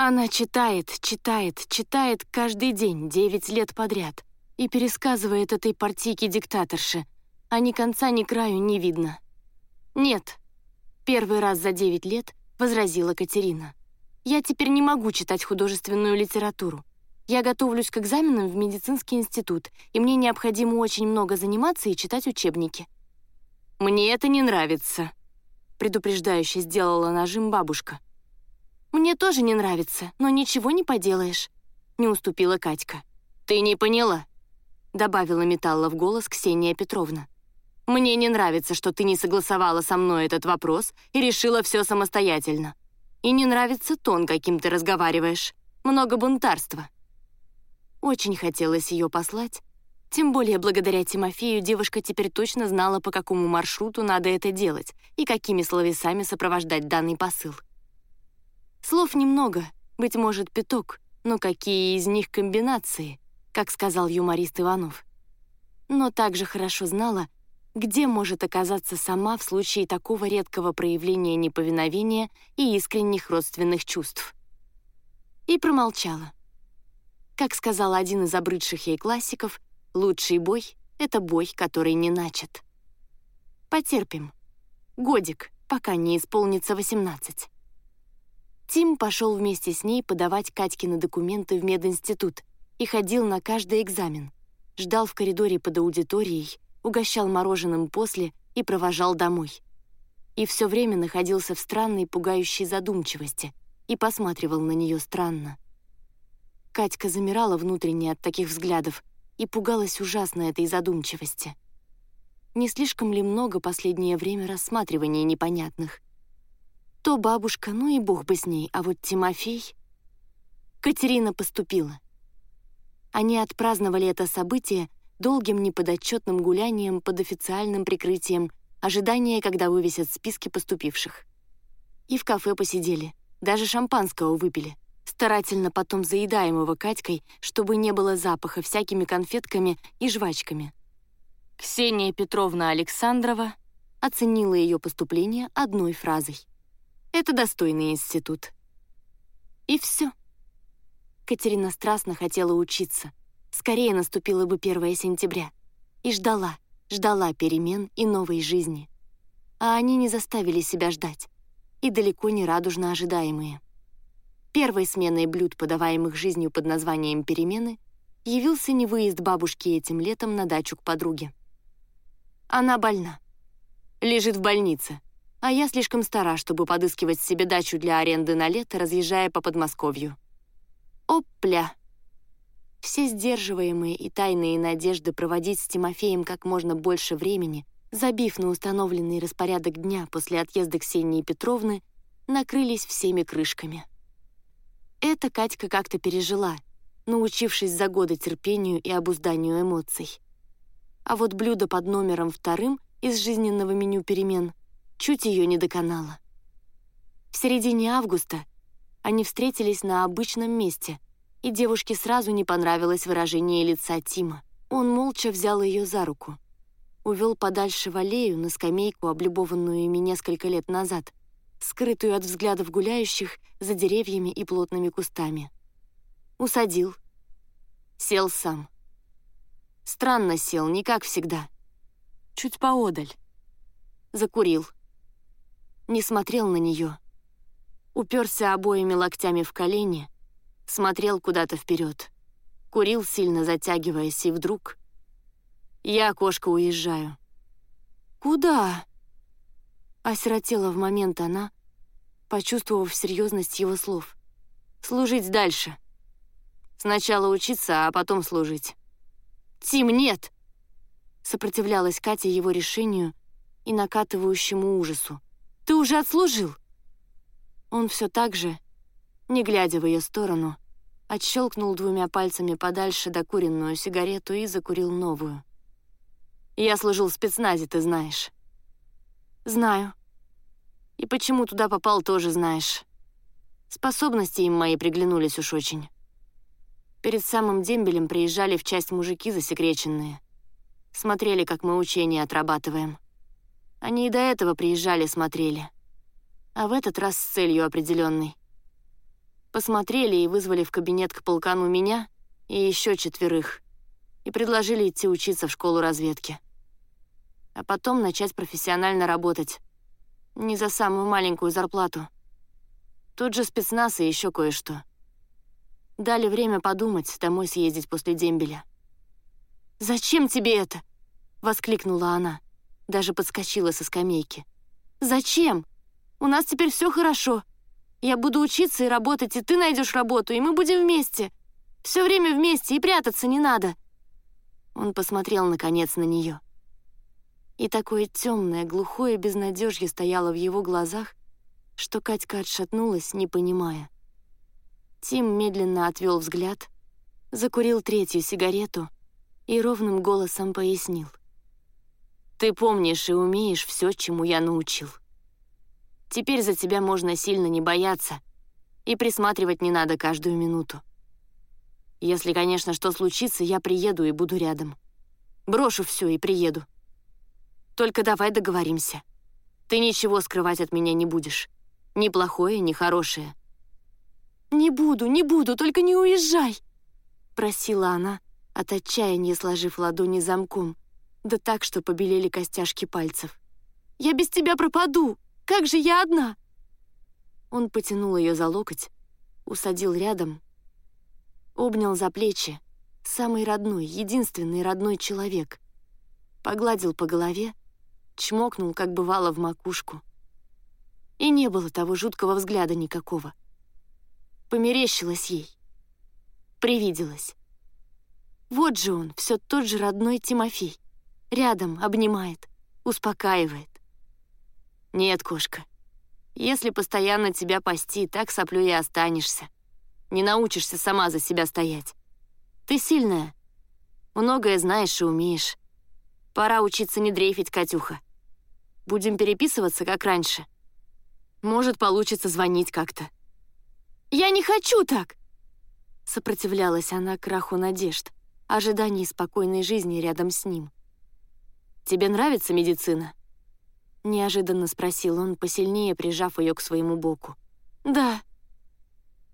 Она читает, читает, читает каждый день, девять лет подряд, и пересказывает этой партийке-диктаторше, а ни конца, ни краю не видно. «Нет», — первый раз за девять лет возразила Катерина. «Я теперь не могу читать художественную литературу. Я готовлюсь к экзаменам в медицинский институт, и мне необходимо очень много заниматься и читать учебники». «Мне это не нравится», — предупреждающе сделала нажим бабушка. «Мне тоже не нравится, но ничего не поделаешь», — не уступила Катька. «Ты не поняла», — добавила металла в голос Ксения Петровна. «Мне не нравится, что ты не согласовала со мной этот вопрос и решила все самостоятельно. И не нравится тон, каким ты разговариваешь. Много бунтарства». Очень хотелось ее послать, тем более благодаря Тимофею девушка теперь точно знала, по какому маршруту надо это делать и какими словесами сопровождать данный посыл. Слов немного, быть может, пяток, но какие из них комбинации, как сказал юморист Иванов. Но также хорошо знала, где может оказаться сама в случае такого редкого проявления неповиновения и искренних родственных чувств. И промолчала. Как сказал один из обрыдших ей классиков, лучший бой — это бой, который не начат. Потерпим. Годик, пока не исполнится 18. Тим пошел вместе с ней подавать Катькины документы в мединститут и ходил на каждый экзамен. Ждал в коридоре под аудиторией, угощал мороженым после и провожал домой. И все время находился в странной, пугающей задумчивости и посматривал на нее странно. Катька замирала внутренне от таких взглядов и пугалась ужасно этой задумчивости. Не слишком ли много последнее время рассматривания непонятных? То бабушка, ну и бог бы с ней, а вот Тимофей... Катерина поступила. Они отпраздновали это событие долгим неподотчетным гулянием под официальным прикрытием ожидания, когда вывесят списки поступивших. И в кафе посидели, даже шампанского выпили, старательно потом заедаемого Катькой, чтобы не было запаха всякими конфетками и жвачками. Ксения Петровна Александрова оценила ее поступление одной фразой — это достойный институт. И все. Катерина страстно хотела учиться. Скорее наступило бы 1 сентября. И ждала, ждала перемен и новой жизни. А они не заставили себя ждать. И далеко не радужно ожидаемые. Первой сменой блюд, подаваемых жизнью под названием «перемены», явился не выезд бабушки этим летом на дачу к подруге. Она больна. Лежит в больнице, а я слишком стара, чтобы подыскивать себе дачу для аренды на лето, разъезжая по Подмосковью. Опля! Все сдерживаемые и тайные надежды проводить с Тимофеем как можно больше времени, забив на установленный распорядок дня после отъезда Ксении Петровны, накрылись всеми крышками. Это Катька как-то пережила, научившись за годы терпению и обузданию эмоций. А вот блюдо под номером вторым из жизненного меню перемен чуть ее не доконала. В середине августа они встретились на обычном месте, и девушке сразу не понравилось выражение лица Тима. Он молча взял ее за руку. Увел подальше в аллею на скамейку, облюбованную ими несколько лет назад, скрытую от взглядов гуляющих за деревьями и плотными кустами. Усадил. Сел сам. Странно сел, не как всегда. Чуть поодаль. Закурил не смотрел на нее. Уперся обоими локтями в колени, смотрел куда-то вперед, курил, сильно затягиваясь, и вдруг... Я, кошка, уезжаю. «Куда?» Осиротела в момент она, почувствовав серьезность его слов. «Служить дальше. Сначала учиться, а потом служить». «Тим, нет!» Сопротивлялась Катя его решению и накатывающему ужасу. Ты уже отслужил!» Он все так же, не глядя в ее сторону, отщелкнул двумя пальцами подальше докуренную сигарету и закурил новую. «Я служил в спецназе, ты знаешь». «Знаю. И почему туда попал, тоже знаешь. Способности им мои приглянулись уж очень. Перед самым дембелем приезжали в часть мужики засекреченные. Смотрели, как мы учения отрабатываем. Они и до этого приезжали, смотрели. А в этот раз с целью определенной. Посмотрели и вызвали в кабинет к полкану меня и еще четверых, и предложили идти учиться в школу разведки. А потом начать профессионально работать. Не за самую маленькую зарплату. Тут же спецназ и еще кое-что. Дали время подумать, домой съездить после дембеля. «Зачем тебе это?» — воскликнула она. Даже подскочила со скамейки. «Зачем? У нас теперь все хорошо. Я буду учиться и работать, и ты найдешь работу, и мы будем вместе. Все время вместе, и прятаться не надо». Он посмотрел, наконец, на нее. И такое темное, глухое безнадежье стояло в его глазах, что Катька отшатнулась, не понимая. Тим медленно отвел взгляд, закурил третью сигарету и ровным голосом пояснил. «Ты помнишь и умеешь все, чему я научил. Теперь за тебя можно сильно не бояться, и присматривать не надо каждую минуту. Если, конечно, что случится, я приеду и буду рядом. Брошу все и приеду. Только давай договоримся. Ты ничего скрывать от меня не будешь. Ни плохое, ни хорошее. «Не буду, не буду, только не уезжай!» Просила она, от отчаяния сложив ладони замком, да так, что побелели костяшки пальцев. «Я без тебя пропаду! Как же я одна?» Он потянул ее за локоть, усадил рядом, обнял за плечи, самый родной, единственный родной человек, погладил по голове, чмокнул, как бывало, в макушку. И не было того жуткого взгляда никакого — Померещилось ей. Привиделось. Вот же он, все тот же родной Тимофей. Рядом, обнимает, успокаивает. Нет, кошка, если постоянно тебя пасти, так соплю и останешься. Не научишься сама за себя стоять. Ты сильная. Многое знаешь и умеешь. Пора учиться не дрейфить, Катюха. Будем переписываться, как раньше. Может, получится звонить как-то. «Я не хочу так!» Сопротивлялась она краху надежд, ожидании спокойной жизни рядом с ним. «Тебе нравится медицина?» Неожиданно спросил он, посильнее прижав ее к своему боку. «Да,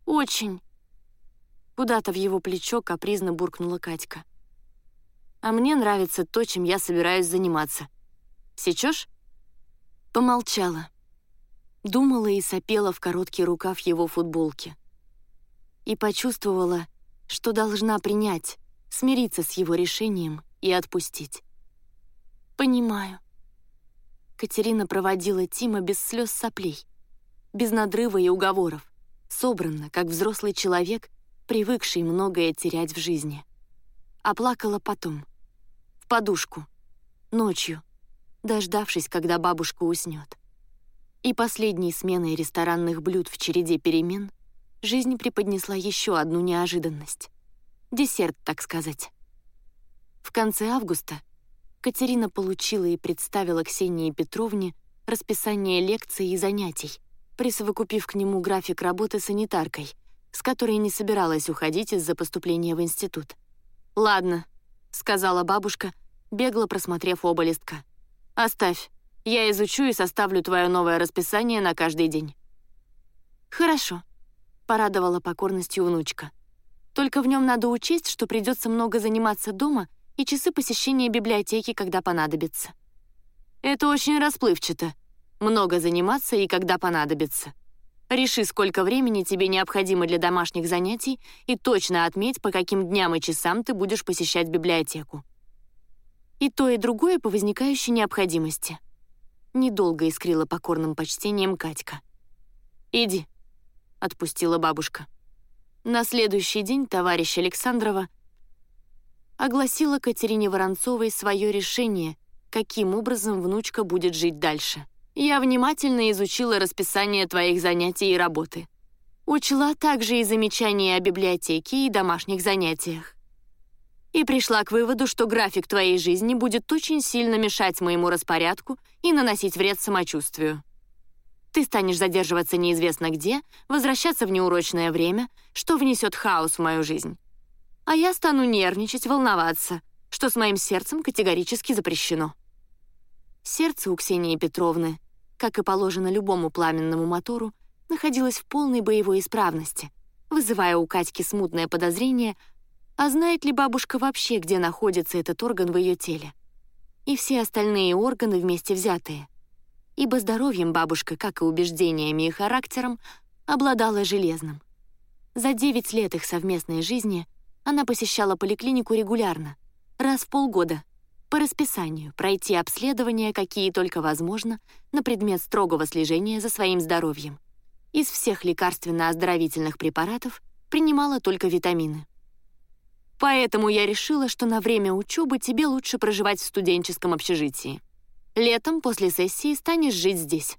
очень». Куда-то в его плечо капризно буркнула Катька. «А мне нравится то, чем я собираюсь заниматься. Сечешь?» Помолчала думала и сопела в короткий рукав его футболки. И почувствовала, что должна принять, смириться с его решением и отпустить. «Понимаю». Катерина проводила Тима без слез соплей, без надрыва и уговоров, собранно, как взрослый человек, привыкший многое терять в жизни. Оплакала потом, в подушку, ночью, дождавшись, когда бабушка уснет. И последней сменой ресторанных блюд в череде перемен жизнь преподнесла еще одну неожиданность. Десерт, так сказать. В конце августа Катерина получила и представила Ксении Петровне расписание лекций и занятий, присовокупив к нему график работы санитаркой, с которой не собиралась уходить из-за поступления в институт. «Ладно», — сказала бабушка, бегло просмотрев оба листка. «Оставь. Я изучу и составлю твое новое расписание на каждый день». «Хорошо», — порадовала покорностью внучка. «Только в нем надо учесть, что придется много заниматься дома и часы посещения библиотеки, когда понадобится». «Это очень расплывчато. Много заниматься и когда понадобится. Реши, сколько времени тебе необходимо для домашних занятий и точно отметь, по каким дням и часам ты будешь посещать библиотеку. И то, и другое по возникающей необходимости недолго искрила покорным почтением Катька. «Иди», — отпустила бабушка. На следующий день товарищ Александрова огласила Катерине Воронцовой свое решение, каким образом внучка будет жить дальше. «Я внимательно изучила расписание твоих занятий и работы. Учла также и замечания о библиотеке и домашних занятиях и пришла к выводу, что график твоей жизни будет очень сильно мешать моему распорядку и наносить вред самочувствию. Ты станешь задерживаться неизвестно где, возвращаться в неурочное время, что внесет хаос в мою жизнь. А я стану нервничать, волноваться, что с моим сердцем категорически запрещено. Сердце у Ксении Петровны, как и положено любому пламенному мотору, находилось в полной боевой исправности, вызывая у Катьки смутное подозрение, а знает ли бабушка вообще, где находится этот орган в ее теле. И все остальные органы вместе взятые. Ибо здоровьем бабушка, как и убеждениями и характером, обладала железным. За 9 лет их совместной жизни она посещала поликлинику регулярно, раз в полгода, по расписанию пройти обследования, какие только возможно, на предмет строгого слежения за своим здоровьем. Из всех лекарственно-оздоровительных препаратов принимала только витамины. Поэтому я решила, что на время учебы тебе лучше проживать в студенческом общежитии. Летом после сессии станешь жить здесь.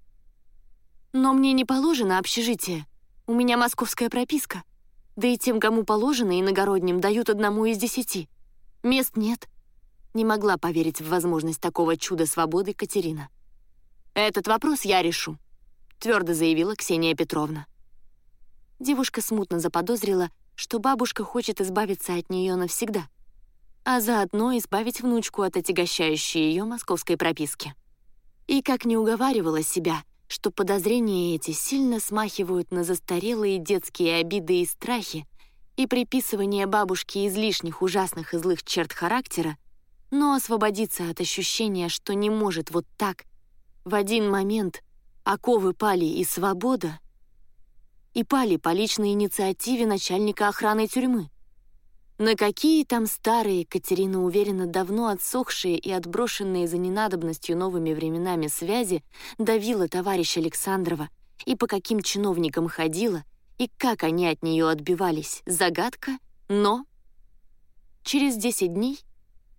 Но мне не положено общежитие. У меня московская прописка. Да и тем, кому положено, иногородним дают одному из десяти. Мест нет. Не могла поверить в возможность такого чуда свободы Катерина. «Этот вопрос я решу», — твердо заявила Ксения Петровна. Девушка смутно заподозрила, что бабушка хочет избавиться от нее навсегда, а заодно избавить внучку от отягощающей ее московской прописки. И как не уговаривала себя, что подозрения эти сильно смахивают на застарелые детские обиды и страхи и приписывание бабушке излишних ужасных и злых черт характера, но освободиться от ощущения, что не может вот так, в один момент оковы пали и свобода, и пали по личной инициативе начальника охраны тюрьмы. На какие там старые, Катерина уверена, давно отсохшие и отброшенные за ненадобностью новыми временами связи давила товарищ Александрова, и по каким чиновникам ходила, и как они от нее отбивались, загадка, но... Через 10 дней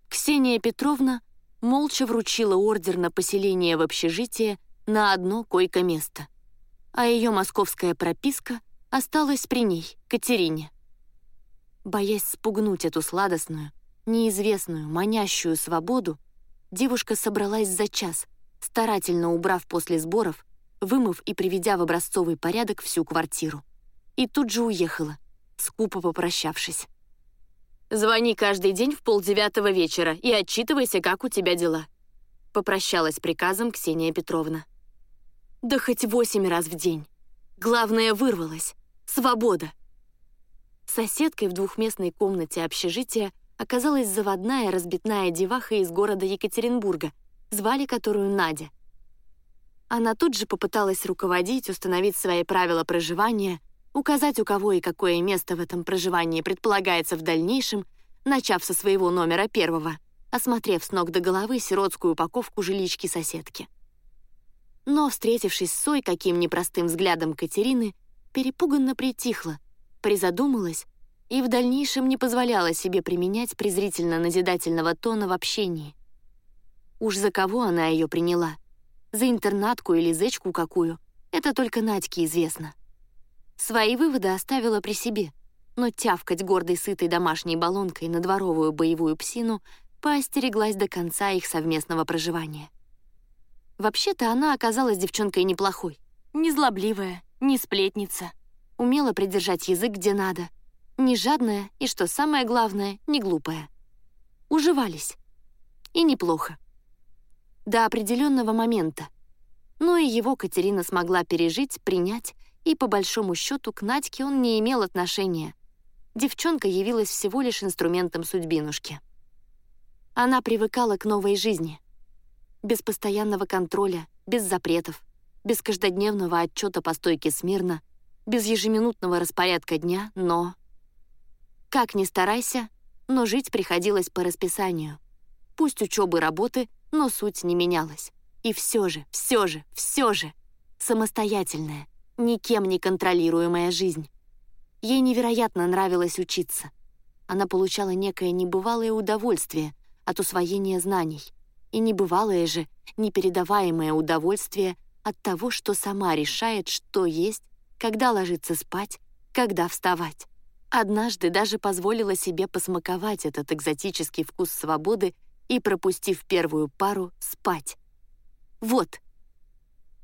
Ксения Петровна молча вручила ордер на поселение в общежитие на одно койко-место — а ее московская прописка осталась при ней, Катерине. Боясь спугнуть эту сладостную, неизвестную, манящую свободу, девушка собралась за час, старательно убрав после сборов, вымыв и приведя в образцовый порядок всю квартиру. И тут же уехала, скупо попрощавшись. «Звони каждый день в полдевятого вечера и отчитывайся, как у тебя дела», — попрощалась приказом Ксения Петровна. Да хоть восемь раз в день. Главное, вырвалась. Свобода. Соседкой в двухместной комнате общежития оказалась заводная разбитная деваха из города Екатеринбурга, звали которую Надя. Она тут же попыталась руководить, установить свои правила проживания, указать, у кого и какое место в этом проживании предполагается в дальнейшем, начав со своего номера первого, осмотрев с ног до головы сиротскую упаковку жилички соседки. Но, встретившись с Сой каким непростым взглядом Катерины, перепуганно притихла, призадумалась и в дальнейшем не позволяла себе применять презрительно-назидательного тона в общении. Уж за кого она ее приняла? За интернатку или зечку какую? Это только Надьке известно. Свои выводы оставила при себе, но тявкать гордой сытой домашней баллонкой на дворовую боевую псину поостереглась до конца их совместного проживания. Вообще-то она оказалась девчонкой неплохой. Не злобливая, не сплетница. Умела придержать язык где надо. Не жадная и, что самое главное, не глупая. Уживались. И неплохо. До определенного момента. Но и его Катерина смогла пережить, принять, и по большому счету к Надьке он не имел отношения. Девчонка явилась всего лишь инструментом судьбинушки. Она привыкала к новой жизни — без постоянного контроля, без запретов, без каждодневного отчета по стойке смирно, без ежеминутного распорядка дня, но... Как ни старайся, но жить приходилось по расписанию. Пусть учебы работы, но суть не менялась. И все же, все же, все же самостоятельная, никем не контролируемая жизнь. Ей невероятно нравилось учиться. Она получала некое небывалое удовольствие от усвоения знаний — и небывалое же, непередаваемое удовольствие от того, что сама решает, что есть, когда ложиться спать, когда вставать. Однажды даже позволила себе посмаковать этот экзотический вкус свободы и, пропустив первую пару, спать. Вот.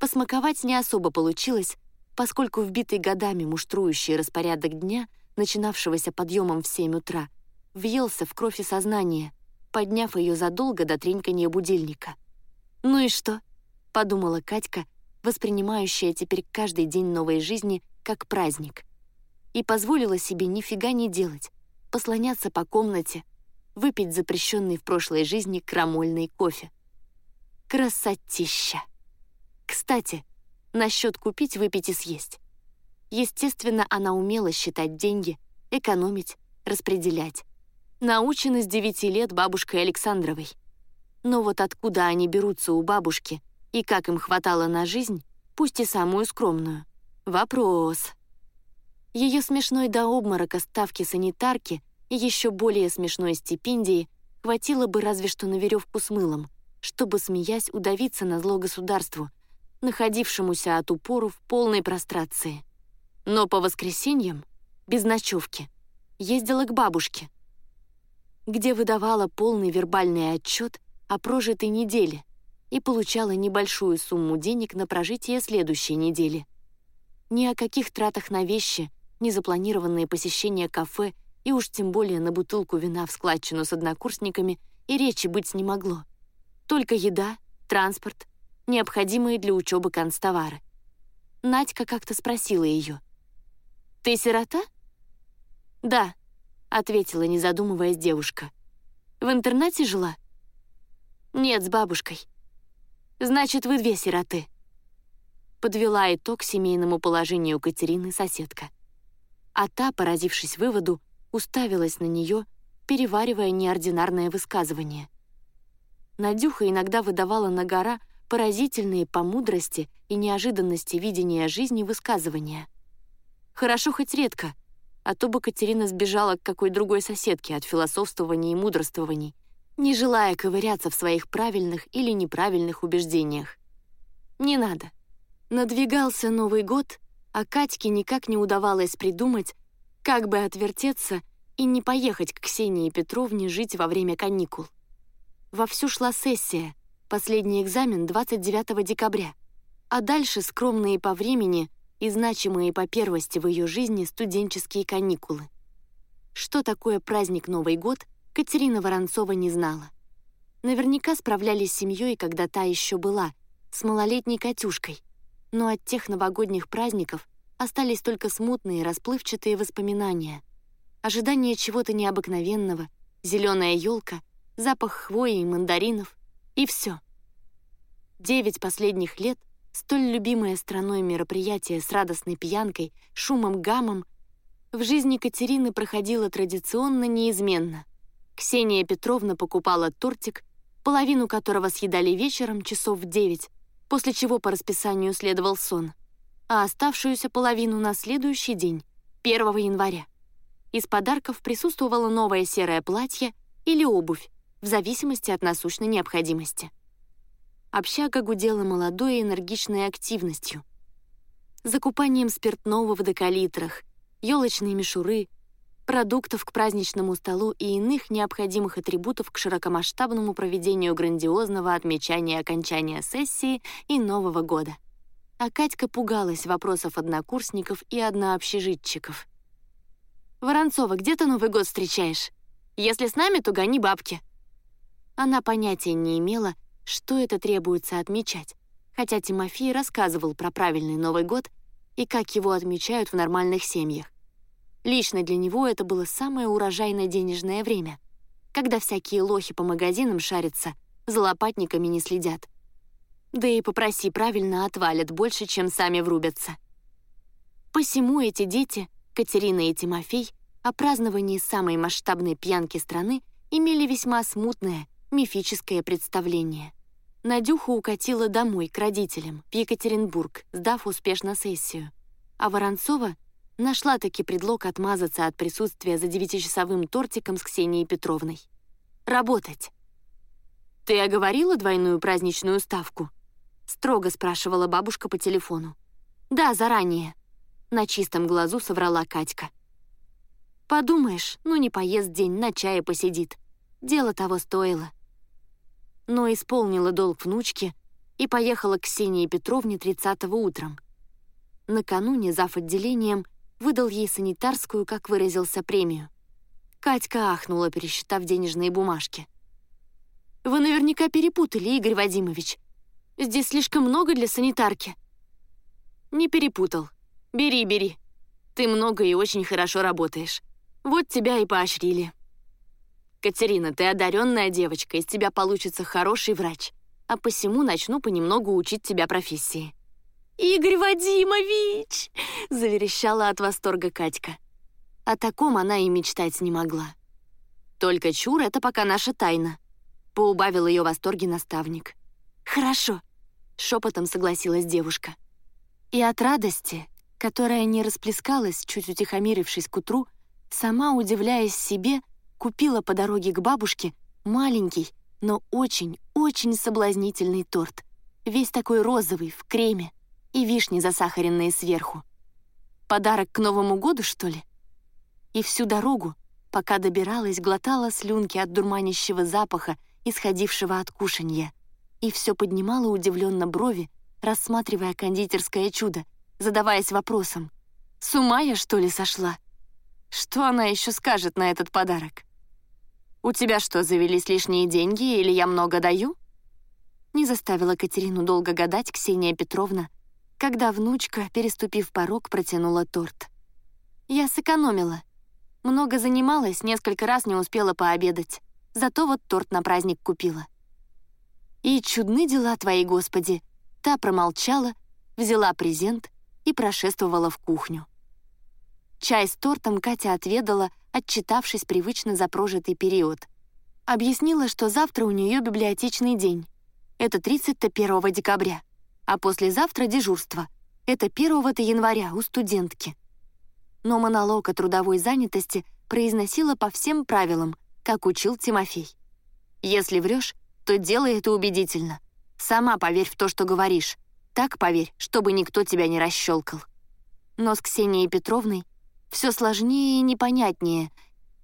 Посмаковать не особо получилось, поскольку вбитый годами муштрующий распорядок дня, начинавшегося подъемом в 7 утра, въелся в кровь и сознание — подняв ее задолго до тренькания будильника. «Ну и что?» — подумала Катька, воспринимающая теперь каждый день новой жизни как праздник. и позволила себе нифига не делать, послоняться по комнате, выпить запрещенный в прошлой жизни крамольный кофе. Красотища! Кстати, насчет купить, выпить и съесть. Естественно, она умела считать деньги, экономить, распределять. Научена с девяти лет бабушкой Александровой. Но вот откуда они берутся у бабушки и как им хватало на жизнь, пусть и самую скромную, вопрос. Ее смешной до обморока ставки санитарки и еще более смешной стипендии хватило бы разве что на веревку с мылом, чтобы, смеясь, удавиться на зло государству, находившемуся от упору в полной прострации. Но по воскресеньям, без ночевки, ездила к бабушке, где выдавала полный вербальный отчет о прожитой неделе и получала небольшую сумму денег на прожитие следующей недели. Ни о каких тратах на вещи, ни запланированные посещения кафе и уж тем более на бутылку вина в складчину с однокурсниками и речи быть не могло. Только еда, транспорт, необходимые для учебы констовары. Надька как-то спросила ее. «Ты сирота?» «Да», — ответила, не задумываясь девушка. «В интернате жила?» «Нет, с бабушкой». «Значит, вы две сироты». Подвела итог семейному положению Катерины соседка. А та, поразившись выводу, уставилась на нее, переваривая неординарное высказывание. Надюха иногда выдавала на гора поразительные по мудрости и неожиданности видения жизни высказывания. Хорошо хоть редко, а то бы Катерина сбежала к какой другой соседке от философствований и мудрствований, не желая ковыряться в своих правильных или неправильных убеждениях. Не надо. Надвигался Новый год, а Катьке никак не удавалось придумать, как бы отвертеться и не поехать к Ксении Петровне жить во время каникул. Вовсю шла сессия, последний экзамен 29 декабря, а дальше скромные по времени и значимые по первости в ее жизни студенческие каникулы. Что такое праздник Новый год, Катерина Воронцова не знала. Наверняка справлялись с семьей, когда та еще была, с малолетней Катюшкой, но от тех новогодних праздников остались только смутные расплывчатые воспоминания. Ожидание чего-то необыкновенного, зеленая елка — запах хвои и мандаринов, и все. Девять последних лет столь любимое страной мероприятие с радостной пьянкой, шумом, гамом в жизни Катерины проходило традиционно неизменно. Ксения Петровна покупала тортик, половину которого съедали вечером часов в девять, после чего по расписанию следовал сон, а оставшуюся половину на следующий день, 1 января. Из подарков присутствовало новое серое платье или обувь, в зависимости от насущной необходимости. Общага гудела молодой и энергичной активностью. Закупанием спиртного в декалитрах, елочной мишуры, продуктов к праздничному столу и иных необходимых атрибутов к широкомасштабному проведению грандиозного отмечания окончания сессии и Нового года. А Катька пугалась вопросов однокурсников и однообщежитчиков. «Воронцова, где ты Новый год встречаешь? Если с нами, то гони бабки», она понятия не имела, что это требуется отмечать, хотя Тимофей рассказывал про правильный Новый год и как его отмечают в нормальных семьях. Лично для него это было самое урожайное денежное время, когда всякие лохи по магазинам шарятся, за лопатниками не следят. Да и попроси правильно отвалят больше, чем сами врубятся. Посему эти дети, Катерина и Тимофей, о праздновании самой масштабной пьянки страны имели весьма смутное мифическое представление. Надюха укатила домой к родителям в Екатеринбург, сдав успешно сессию. А Воронцова нашла таки предлог отмазаться от присутствия за девятичасовым тортиком с Ксенией Петровной. Работать. «Ты оговорила двойную праздничную ставку?» — строго спрашивала бабушка по телефону. «Да, заранее», — на чистом глазу соврала Катька. «Подумаешь, ну не поест день, на чае посидит. Дело того стоило» но исполнила долг внучки и поехала к Ксении Петровне 30-го утром. Накануне зав. отделением выдал ей санитарскую, как выразился, премию. Катька ахнула, пересчитав денежные бумажки. «Вы наверняка перепутали, Игорь Вадимович. Здесь слишком много для санитарки». «Не перепутал. Бери, бери». Ты много и очень хорошо работаешь. Вот тебя и поощрили. Катерина, ты одаренная девочка, из тебя получится хороший врач, а посему начну понемногу учить тебя профессии». «Игорь Вадимович!» — заверещала от восторга Катька. О таком она и мечтать не могла. «Только чур — это пока наша тайна», — поубавил ее восторги наставник. «Хорошо», — шепотом согласилась девушка. И от радости, которая не расплескалась, чуть утихомирившись к утру, сама, удивляясь себе, купила по дороге к бабушке маленький, но очень-очень соблазнительный торт, весь такой розовый, в креме, и вишни засахаренные сверху. Подарок к Новому году, что ли? И всю дорогу, пока добиралась, глотала слюнки от дурманящего запаха, исходившего от кушанья, и все поднимала удивленно брови, рассматривая кондитерское чудо, задаваясь вопросом, «С ума я, что ли, сошла?» Что она еще скажет на этот подарок? «У тебя что, завелись лишние деньги, или я много даю?» Не заставила Катерину долго гадать Ксения Петровна, когда внучка, переступив порог, протянула торт. «Я сэкономила. Много занималась, несколько раз не успела пообедать. Зато вот торт на праздник купила». «И чудны дела твои, Господи!» Та промолчала, взяла презент и прошествовала в кухню. Чай с тортом Катя отведала, отчитавшись привычно за прожитый период. Объяснила, что завтра у нее библиотечный день. Это 31 декабря а послезавтра дежурство. Это 1 января у студентки. Но монолог о трудовой занятости произносила по всем правилам, как учил Тимофей. Если врешь, то делай это убедительно. Сама поверь в то, что говоришь. Так поверь, чтобы никто тебя не расщелкал. Но с Ксенией Петровной все сложнее и непонятнее,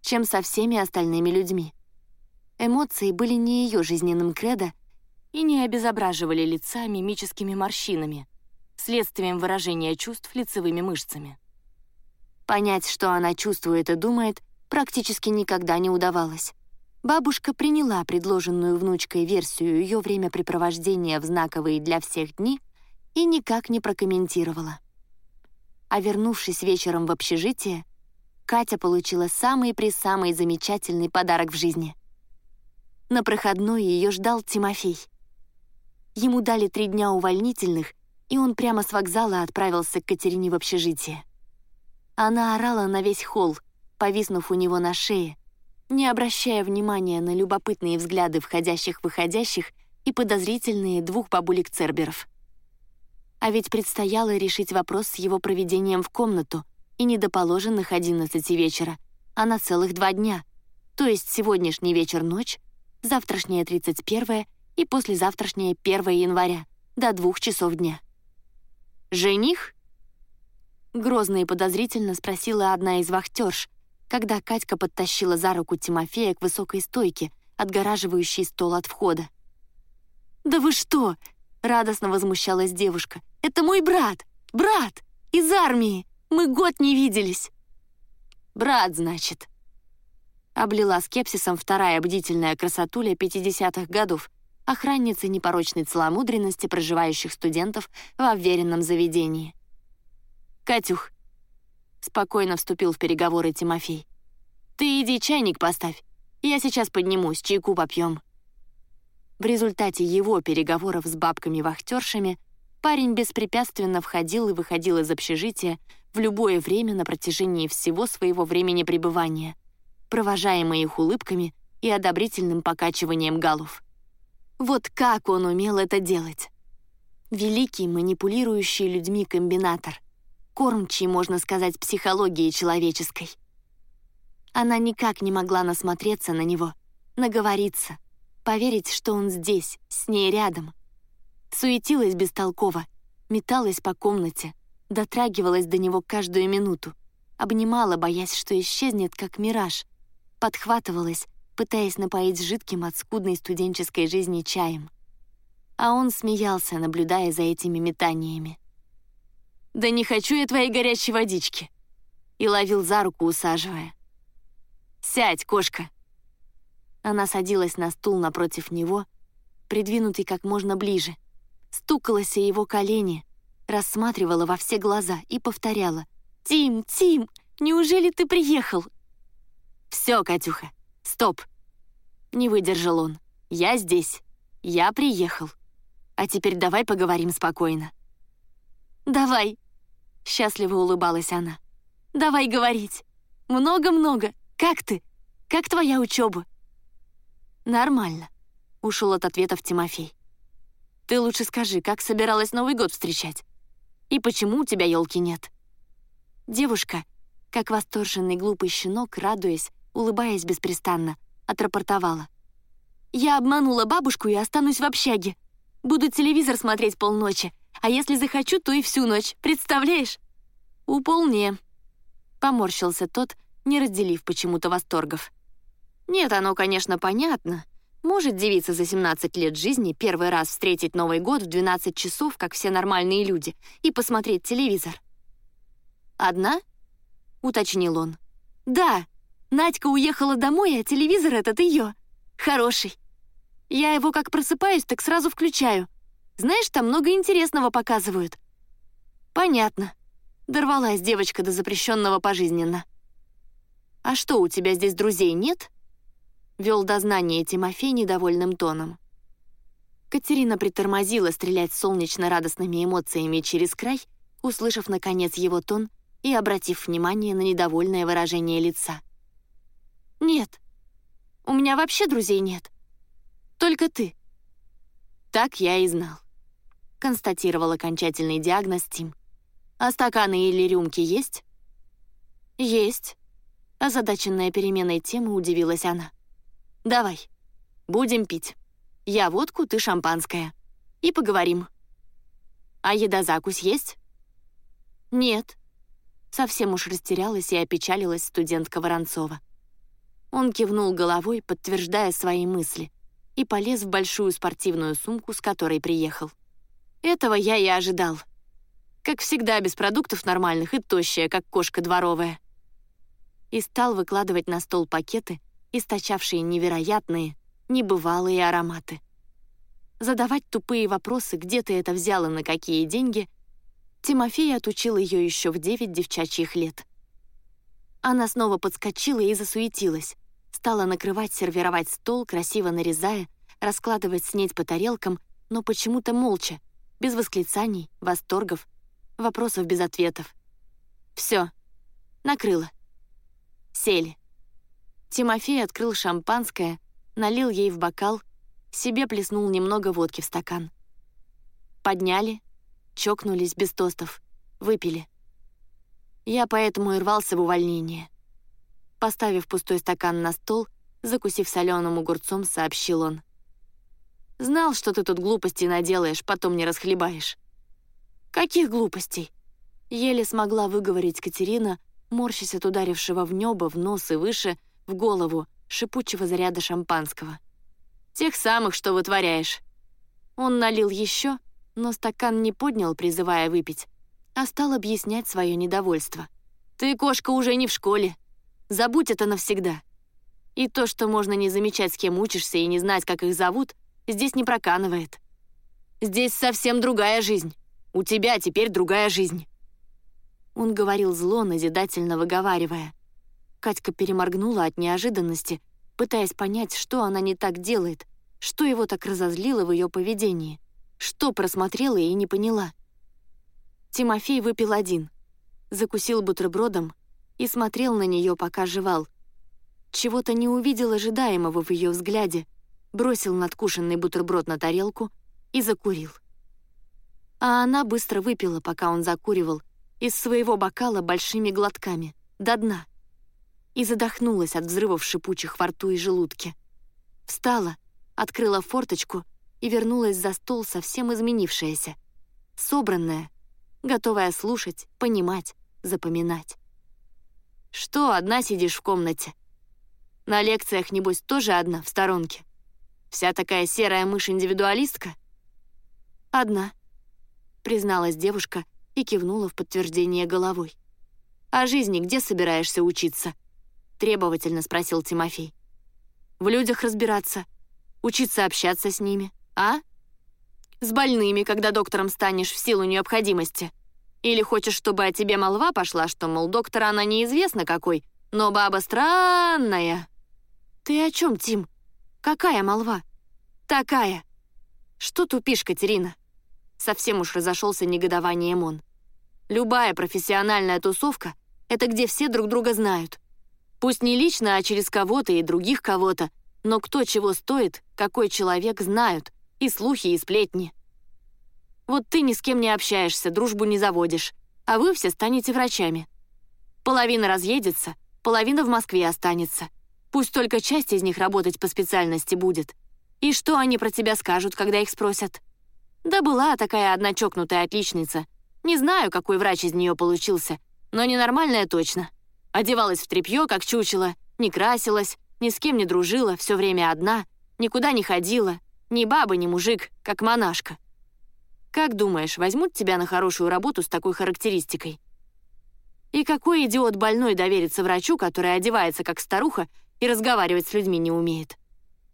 чем со всеми остальными людьми. Эмоции были не ее жизненным кредо, и не обезображивали лица мимическими морщинами, следствием выражения чувств лицевыми мышцами. Понять, что она чувствует и думает, практически никогда не удавалось. Бабушка приняла предложенную внучкой версию ее времяпрепровождения в знаковые для всех дни и никак не прокомментировала. А вернувшись вечером в общежитие, Катя получила самый-присамый замечательный подарок в жизни. На проходной ее ждал Тимофей — Ему дали три дня увольнительных, и он прямо с вокзала отправился к Катерине в общежитие. Она орала на весь холл, повиснув у него на шее, не обращая внимания на любопытные взгляды входящих-выходящих и подозрительные двух бабулек-церберов. А ведь предстояло решить вопрос с его проведением в комнату, и не до положенных 11 вечера, а на целых два дня, то есть сегодняшний вечер-ночь, завтрашнее 31 и послезавтрашнее 1 января до двух часов дня. «Жених?» Грозно и подозрительно спросила одна из вахтерш, когда Катька подтащила за руку Тимофея к высокой стойке, отгораживающей стол от входа. «Да вы что?» — радостно возмущалась девушка. «Это мой брат! Брат! Из армии! Мы год не виделись!» «Брат, значит!» Облила скепсисом вторая бдительная красотуля 50-х годов, охранницы непорочной целомудренности проживающих студентов в обверенном заведении. «Катюх», — спокойно вступил в переговоры Тимофей, «ты иди чайник поставь, я сейчас поднимусь, чайку попьем». В результате его переговоров с бабками-вахтершами парень беспрепятственно входил и выходил из общежития в любое время на протяжении всего своего времени пребывания, провожаемый их улыбками и одобрительным покачиванием голов. Вот как он умел это делать. Великий манипулирующий людьми комбинатор. Кормчий, можно сказать, психологии человеческой. Она никак не могла насмотреться на него, наговориться, поверить, что он здесь, с ней рядом. Суетилась бестолково, металась по комнате, дотрагивалась до него каждую минуту, обнимала, боясь, что исчезнет, как мираж, подхватывалась, пытаясь напоить жидким от скудной студенческой жизни чаем. А он смеялся, наблюдая за этими метаниями. «Да не хочу я твоей горячей водички!» И ловил за руку, усаживая. «Сядь, кошка!» Она садилась на стул напротив него, придвинутый как можно ближе, стукалась о его колени, рассматривала во все глаза и повторяла, «Тим, Тим, неужели ты приехал?» «Все, Катюха, стоп!» Не выдержал он. «Я здесь. Я приехал. А теперь давай поговорим спокойно». «Давай!» — счастливо улыбалась она. «Давай говорить. Много-много. Как ты? Как твоя учеба?» «Нормально», — ушел от ответов Тимофей. «Ты лучше скажи, как собиралась Новый год встречать? И почему у тебя елки нет?» Девушка, как восторженный глупый щенок, радуясь, улыбаясь беспрестанно, отрапортовала. «Я обманула бабушку и останусь в общаге. Буду телевизор смотреть полночи, а если захочу, то и всю ночь, представляешь?» «Уполне», — поморщился тот, не разделив почему-то восторгов. «Нет, оно, конечно, понятно. Может девица за 17 лет жизни первый раз встретить Новый год в 12 часов, как все нормальные люди, и посмотреть телевизор. «Одна?» — уточнил он. «Да, Надька уехала домой, а телевизор этот ее. Хороший. Я его как просыпаюсь, так сразу включаю. Знаешь, там много интересного показывают». «Понятно». Дорвалась девочка до запрещенного пожизненно. «А что, у тебя здесь друзей нет?» Вел дознание Тимофей недовольным тоном. Катерина притормозила стрелять солнечно-радостными эмоциями через край, услышав, наконец, его тон и обратив внимание на недовольное выражение лица. «Нет, у меня вообще друзей нет. Только ты». «Так я и знал», — констатировал окончательный диагноз Тим. «А стаканы или рюмки есть?» «Есть», — озадаченная переменой темы удивилась она. «Давай, будем пить. Я водку, ты шампанское. И поговорим». «А еда-закусь есть?» «Нет», Совсем уж растерялась и опечалилась студентка Воронцова. Он кивнул головой, подтверждая свои мысли, и полез в большую спортивную сумку, с которой приехал. Этого я и ожидал. Как всегда, без продуктов нормальных и тощая, как кошка дворовая. И стал выкладывать на стол пакеты, источавшие невероятные, небывалые ароматы. Задавать тупые вопросы, где ты это взял и на какие деньги — Тимофей отучил ее еще в девять девчачьих лет. Она снова подскочила и засуетилась. Стала накрывать, сервировать стол, красиво нарезая, раскладывать снеть по тарелкам, но почему-то молча, без восклицаний, восторгов, вопросов без ответов. Все, накрыла. Сели. Тимофей открыл шампанское, налил ей в бокал, себе плеснул немного водки в стакан. Подняли, чокнулись без тостов, выпили. Я поэтому и рвался в увольнение. Поставив пустой стакан на стол, закусив соленым огурцом, сообщил он. «Знал, что ты тут глупостей наделаешь, потом не расхлебаешь». «Каких глупостей?» Еле смогла выговорить Катерина, морщась от ударившего в небо, в нос и выше, в голову, шипучего заряда шампанского. «Тех самых, что вытворяешь». Он налил еще, но стакан не поднял, призывая выпить, а стал объяснять свое недовольство. «Ты, кошка, уже не в школе. Забудь это навсегда. И то, что можно не замечать, с кем учишься, и не знать, как их зовут, здесь не проканывает. Здесь совсем другая жизнь. У тебя теперь другая жизнь». Он говорил зло, назидательно выговаривая. Катька переморгнула от неожиданности, пытаясь понять, что она не так делает, что его так разозлило в ее поведении. Что просмотрела и не поняла? Тимофей выпил один, закусил бутербродом и смотрел на нее, пока жевал. Чего-то не увидел ожидаемого в ее взгляде, бросил надкушенный бутерброд на тарелку и закурил. А она быстро выпила, пока он закуривал, из своего бокала большими глотками, до дна. И задохнулась от взрывов шипучих во рту и желудке. Встала, открыла форточку и вернулась за стол совсем изменившаяся, собранная, готовая слушать, понимать, запоминать. «Что, одна сидишь в комнате? На лекциях, небось, тоже одна, в сторонке? Вся такая серая мышь-индивидуалистка?» «Одна», — призналась девушка и кивнула в подтверждение головой. «О жизни где собираешься учиться?» — требовательно спросил Тимофей. «В людях разбираться, учиться общаться с ними, а? С больными, когда доктором станешь в силу необходимости. Или хочешь, чтобы о тебе молва пошла, что, мол, доктора она неизвестно какой, но баба странная?» «Ты о чем, Тим? Какая молва?» «Такая!» «Что тупишь, Катерина?» Совсем уж разошелся негодованием он. «Любая профессиональная тусовка — это где все друг друга знают. Пусть не лично, а через кого-то и других кого-то, но кто чего стоит, какой человек знают, и слухи, и сплетни. Вот ты ни с кем не общаешься, дружбу не заводишь, а вы все станете врачами. Половина разъедется, половина в Москве останется. Пусть только часть из них работать по специальности будет. И что они про тебя скажут, когда их спросят? Да была такая одна чокнутая отличница. Не знаю, какой врач из нее получился, но ненормальная точно. Одевалась в тряпье, как чучело, не красилась, ни с кем не дружила, все время одна, никуда не ходила, ни баба, ни мужик, как монашка. Как думаешь, возьмут тебя на хорошую работу с такой характеристикой? И какой идиот больной доверится врачу, который одевается как старуха и разговаривать с людьми не умеет?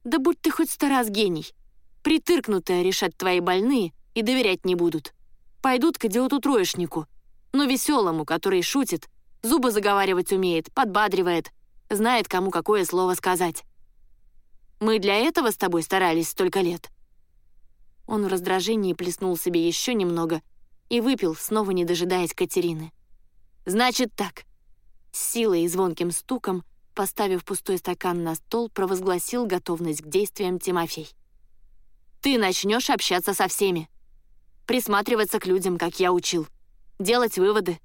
Да будь ты хоть сто раз гений. Притыркнутое решат твои больные и доверять не будут. Пойдут к идиоту-троечнику, но веселому, который шутит, зубы заговаривать умеет, подбадривает, знает, кому какое слово сказать. Мы для этого с тобой старались столько лет. Он в раздражении плеснул себе еще немного и выпил, снова не дожидаясь Катерины. «Значит так». С силой и звонким стуком, поставив пустой стакан на стол, провозгласил готовность к действиям Тимофей. «Ты начнешь общаться со всеми. Присматриваться к людям, как я учил. Делать выводы.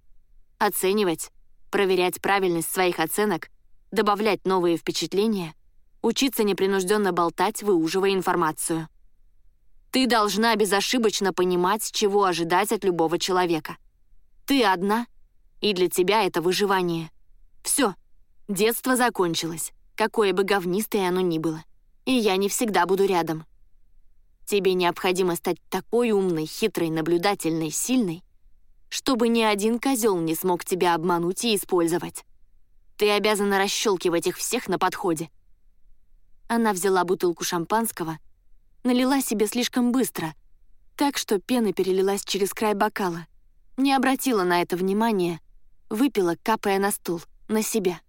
Оценивать. Проверять правильность своих оценок. Добавлять новые впечатления. Учиться непринужденно болтать, выуживая информацию. Ты должна безошибочно понимать, чего ожидать от любого человека. Ты одна, и для тебя это выживание. Все, детство закончилось, какое бы говнистое оно ни было. И я не всегда буду рядом. Тебе необходимо стать такой умной, хитрой, наблюдательной, сильной, чтобы ни один козел не смог тебя обмануть и использовать. Ты обязана расщелкивать их всех на подходе. Она взяла бутылку шампанского — налила себе слишком быстро, так что пена перелилась через край бокала. Не обратила на это внимания, выпила, капая на стул, на себя.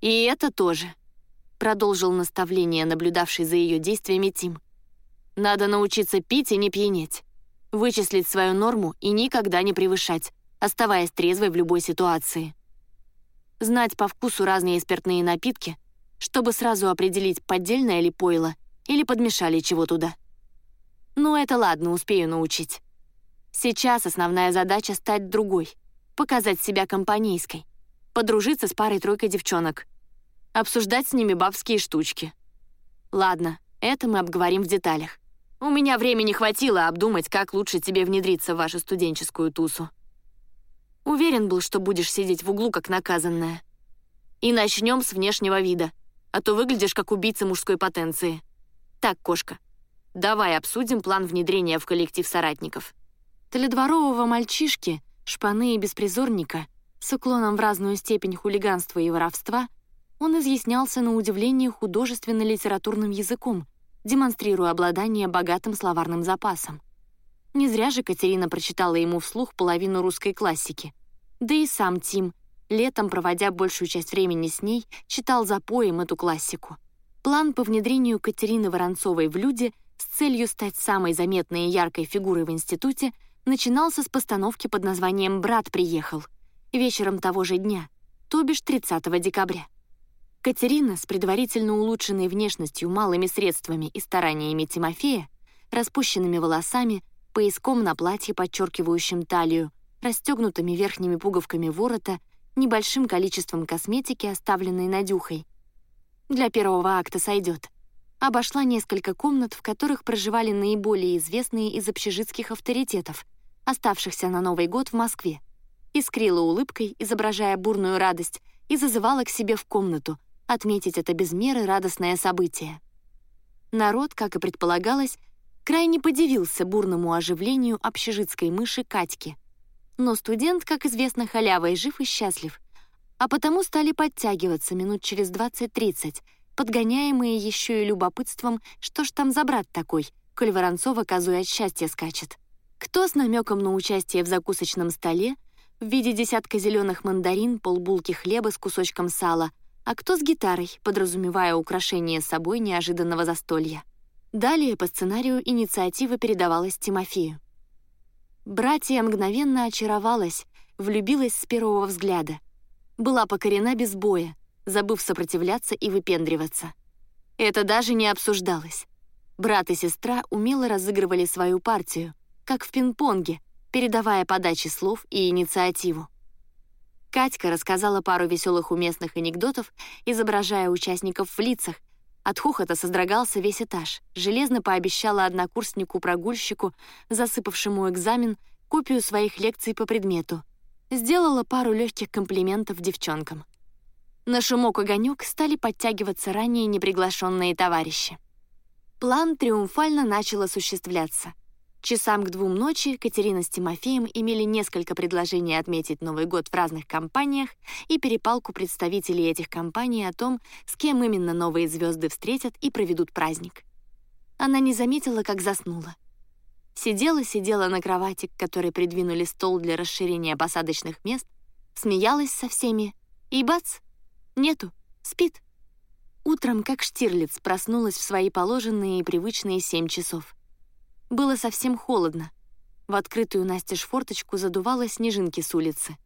«И это тоже», — продолжил наставление, наблюдавший за ее действиями Тим. «Надо научиться пить и не пьянеть, вычислить свою норму и никогда не превышать, оставаясь трезвой в любой ситуации. Знать по вкусу разные спиртные напитки, чтобы сразу определить, поддельное ли пойло — или подмешали чего туда. Ну, это ладно, успею научить. Сейчас основная задача — стать другой, показать себя компанейской, подружиться с парой-тройкой девчонок, обсуждать с ними бабские штучки. Ладно, это мы обговорим в деталях. У меня времени хватило обдумать, как лучше тебе внедриться в вашу студенческую тусу. Уверен был, что будешь сидеть в углу, как наказанная. И начнем с внешнего вида, а то выглядишь как убийца мужской потенции. Так, кошка, давай обсудим план внедрения в коллектив соратников. Толедворового мальчишки, шпаны и беспризорника, с уклоном в разную степень хулиганства и воровства, он изъяснялся на удивление художественно-литературным языком, демонстрируя обладание богатым словарным запасом. Не зря же Катерина прочитала ему вслух половину русской классики. Да и сам Тим, летом проводя большую часть времени с ней, читал за поем эту классику. План по внедрению Катерины Воронцовой в люди с целью стать самой заметной и яркой фигурой в институте начинался с постановки под названием «Брат приехал» вечером того же дня, то бишь 30 декабря. Катерина с предварительно улучшенной внешностью, малыми средствами и стараниями Тимофея, распущенными волосами, пояском на платье, подчеркивающим талию, расстегнутыми верхними пуговками ворота, небольшим количеством косметики, оставленной Надюхой — для первого акта сойдет. Обошла несколько комнат, в которых проживали наиболее известные из общежитских авторитетов, оставшихся на Новый год в Москве. Искрила улыбкой, изображая бурную радость, и зазывала к себе в комнату, отметить это без меры радостное событие. Народ, как и предполагалось, крайне подивился бурному оживлению общежитской мыши Катьки. Но студент, как известно, халява и жив и счастлив — а потому стали подтягиваться минут через 20-30, подгоняемые еще и любопытством, что ж там за брат такой, коль Воронцова козой от счастья скачет. Кто с намеком на участие в закусочном столе в виде десятка зеленых мандарин, полбулки хлеба с кусочком сала, а кто с гитарой, подразумевая украшение собой неожиданного застолья. Далее по сценарию инициатива передавалась Тимофею. Братья мгновенно очаровалась, влюбилась с первого взгляда. Была покорена без боя, забыв сопротивляться и выпендриваться. Это даже не обсуждалось. Брат и сестра умело разыгрывали свою партию, как в пинг-понге, передавая подачи слов и инициативу. Катька рассказала пару веселых уместных анекдотов, изображая участников в лицах. От хохота содрогался весь этаж. Железно пообещала однокурснику-прогульщику, засыпавшему экзамен, копию своих лекций по предмету. Сделала пару легких комплиментов девчонкам. На шумок огонек стали подтягиваться ранее неприглашенные товарищи. План триумфально начал осуществляться — Часам к двум ночи Катерина с Тимофеем имели несколько предложений отметить Новый год в разных компаниях и перепалку представителей этих компаний о том, с кем именно новые звезды встретят и проведут праздник. Она не заметила, как заснула. Сидела-сидела на кровати, к которой придвинули стол для расширения посадочных мест, смеялась со всеми, и бац! Нету, спит. Утром, как Штирлиц, проснулась в свои положенные и привычные семь часов. Было совсем холодно. В открытую настежь форточку задувало снежинки с улицы.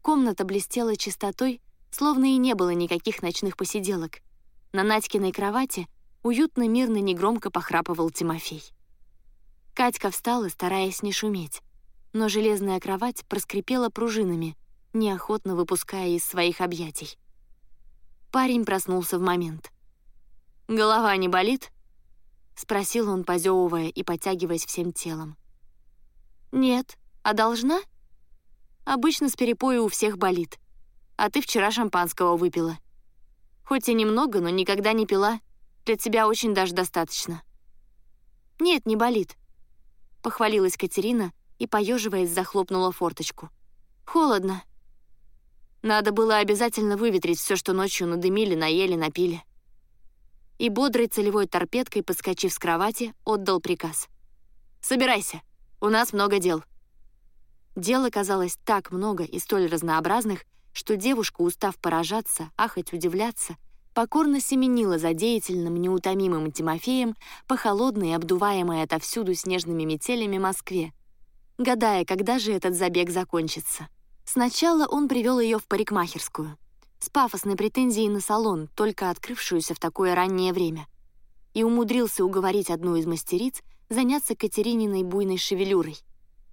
Комната блестела чистотой, словно и не было никаких ночных посиделок. На Надькиной кровати уютно, мирно, негромко похрапывал Тимофей. Катька встала, стараясь не шуметь, но железная кровать проскрипела пружинами, неохотно выпуская из своих объятий. Парень проснулся в момент. «Голова не болит?» — спросил он, позевывая и подтягиваясь всем телом. «Нет. А должна?» «Обычно с перепою у всех болит. А ты вчера шампанского выпила. Хоть и немного, но никогда не пила. Для тебя очень даже достаточно». «Нет, не болит», — похвалилась Катерина и, поеживаясь, захлопнула форточку. «Холодно. Надо было обязательно выветрить все, что ночью надымили, наели, напили» и бодрой целевой торпедкой, подскочив с кровати, отдал приказ. «Собирайся, у нас много дел». Дел оказалось так много и столь разнообразных, что девушка, устав поражаться, ахать, удивляться, покорно семенила за деятельным, неутомимым Тимофеем по холодной, обдуваемой отовсюду снежными метелями Москве, гадая, когда же этот забег закончится. Сначала он привел ее в парикмахерскую с пафосной претензией на салон, только открывшуюся в такое раннее время, и умудрился уговорить одну из мастериц заняться Катерининой буйной шевелюрой,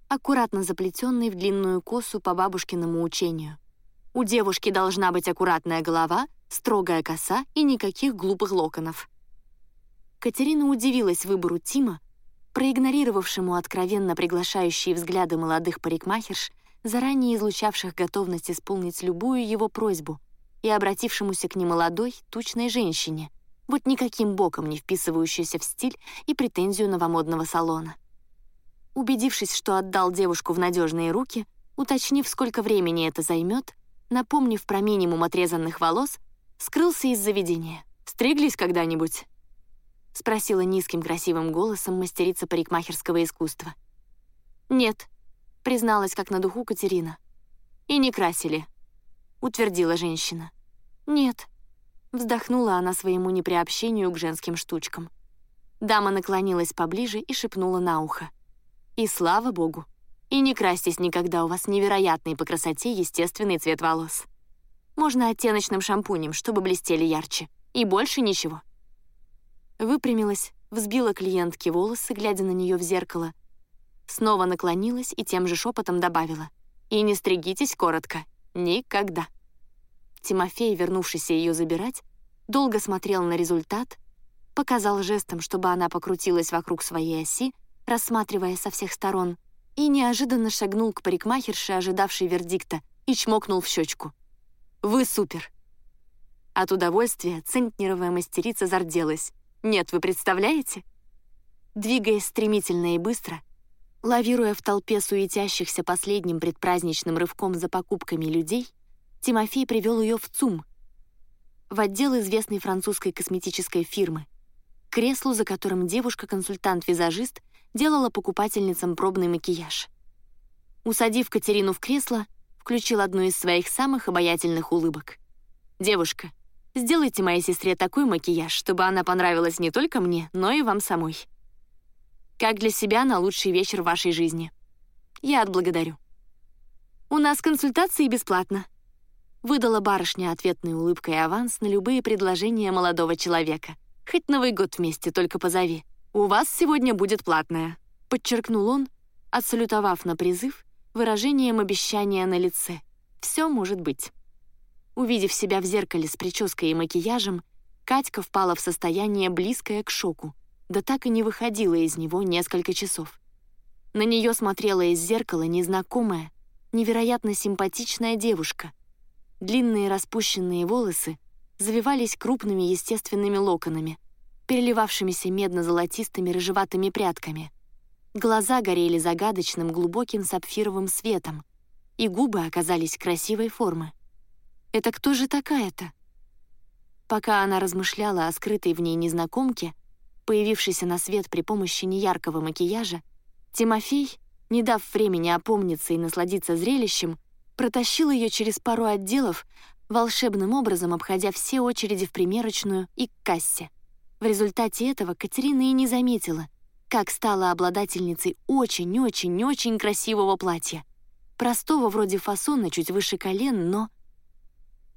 аккуратно заплетенной в длинную косу по бабушкиному учению. У девушки должна быть аккуратная голова, строгая коса и никаких глупых локонов. Катерина удивилась выбору Тима, проигнорировавшему откровенно приглашающие взгляды молодых парикмахерш, заранее излучавших готовность исполнить любую его просьбу, и обратившемуся к немолодой, тучной женщине, вот никаким боком не вписывающейся в стиль и претензию новомодного салона. Убедившись, что отдал девушку в надежные руки, уточнив, сколько времени это займет, напомнив про минимум отрезанных волос, скрылся из заведения. «Стриглись когда-нибудь?» — спросила низким красивым голосом мастерица парикмахерского искусства. «Нет», — призналась как на духу Катерина. «И не красили», — утвердила женщина. «Нет», — вздохнула она своему неприобщению к женским штучкам. Дама наклонилась поближе и шепнула на ухо. «И слава богу! И не красьтесь никогда, у вас невероятный по красоте естественный цвет волос. Можно оттеночным шампунем, чтобы блестели ярче. И больше ничего». Выпрямилась, взбила клиентке волосы, глядя на нее в зеркало. Снова наклонилась и тем же шепотом добавила. «И не стригитесь коротко, Никогда. Тимофей, вернувшийся ее забирать, долго смотрел на результат, показал жестом, чтобы она покрутилась вокруг своей оси, рассматривая со всех сторон, и неожиданно шагнул к парикмахерше, ожидавшей вердикта, и чмокнул в щечку. «Вы супер!» От удовольствия центнеровая мастерица зарделась. «Нет, вы представляете?» Двигаясь стремительно и быстро, Лавируя в толпе суетящихся последним предпраздничным рывком за покупками людей, Тимофей привел ее в ЦУМ, в отдел известной французской косметической фирмы, к креслу, за которым девушка-консультант-визажист делала покупательницам пробный макияж. Усадив Катерину в кресло, включил одну из своих самых обаятельных улыбок. «Девушка, сделайте моей сестре такой макияж, чтобы она понравилась не только мне, но и вам самой. Как для себя на лучший вечер вашей жизни. Я отблагодарю». «У нас консультации бесплатно», — выдала барышня ответной улыбкой аванс на любые предложения молодого человека. «Хоть Новый год вместе, только позови. У вас сегодня будет платное», — подчеркнул он, отсалютовав на призыв выражением обещания на лице. «Все может быть». Увидев себя в зеркале с прической и макияжем, Катька впала в состояние, близкое к шоку, да так и не выходила из него несколько часов. На нее смотрела из зеркала незнакомая, невероятно симпатичная девушка. Длинные распущенные волосы завивались крупными естественными локонами, переливавшимися медно-золотистыми рыжеватыми прядками. Глаза горели загадочным глубоким сапфировым светом, и губы оказались красивой формы. «Это кто же такая-то?» Пока она размышляла о скрытой в ней незнакомке, появившейся на свет при помощи неяркого макияжа, Тимофей, не дав времени опомниться и насладиться зрелищем, протащил ее через пару отделов, волшебным образом обходя все очереди в примерочную и к кассе. В результате этого Катерина и не заметила, как стала обладательницей очень-очень-очень красивого платья. Простого вроде фасона, чуть выше колен, но...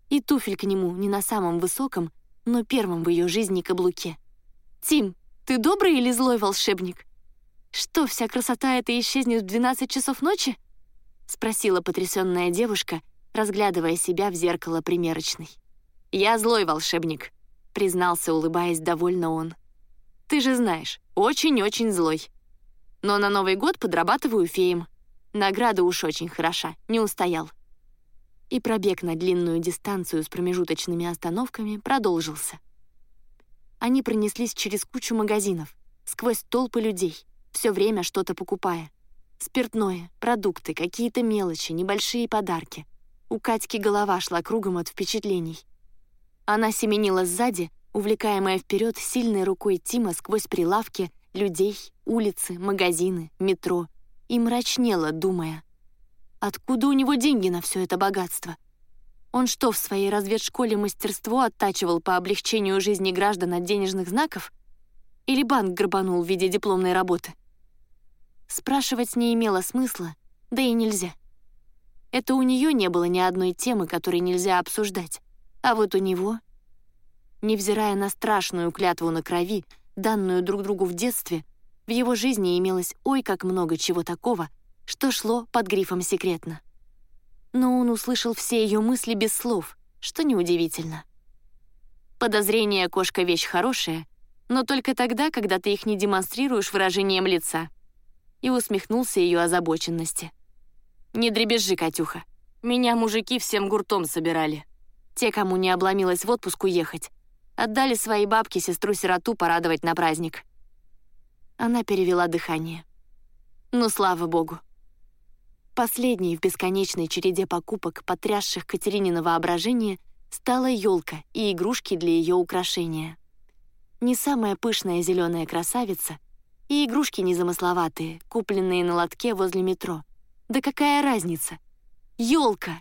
И туфель к нему не на самом высоком, но первом в ее жизни каблуке. «Тим, ты добрый или злой волшебник?» «Что, вся красота эта исчезнет в 12 часов ночи?» — спросила потрясенная девушка, разглядывая себя в зеркало примерочной. «Я злой волшебник», — признался, улыбаясь довольно он. «Ты же знаешь, очень-очень злой. Но на Новый год подрабатываю феем. Награда уж очень хороша, не устоял». И пробег на длинную дистанцию с промежуточными остановками продолжился. Они пронеслись через кучу магазинов, сквозь толпы людей — все время что-то покупая. Спиртное, продукты, какие-то мелочи, небольшие подарки. У Катьки голова шла кругом от впечатлений. Она семенила сзади, увлекаемая вперед сильной рукой Тима сквозь прилавки, людей, улицы, магазины, метро, и мрачнела, думая. Откуда у него деньги на все это богатство? Он что, в своей разведшколе мастерство оттачивал по облегчению жизни граждан от денежных знаков? Или банк грабанул в виде дипломной работы? Спрашивать не имело смысла, да и нельзя. Это у нее не было ни одной темы, которой нельзя обсуждать. А вот у него... Невзирая на страшную клятву на крови, данную друг другу в детстве, в его жизни имелось ой как много чего такого, что шло под грифом «секретно». Но он услышал все ее мысли без слов, что неудивительно. Подозрение кошка — вещь хорошая, но только тогда, когда ты их не демонстрируешь выражением лица — и усмехнулся ее озабоченности. «Не дребезжи, Катюха. Меня мужики всем гуртом собирали. Те, кому не обломилось в отпуск уехать, отдали свои бабки сестру-сироту порадовать на праздник». Она перевела дыхание. «Ну, слава богу». Последней в бесконечной череде покупок, потрясших Катеринина воображение, стала елка и игрушки для ее украшения. Не самая пышная зеленая красавица — и игрушки незамысловатые, купленные на лотке возле метро. Да какая разница? Ёлка!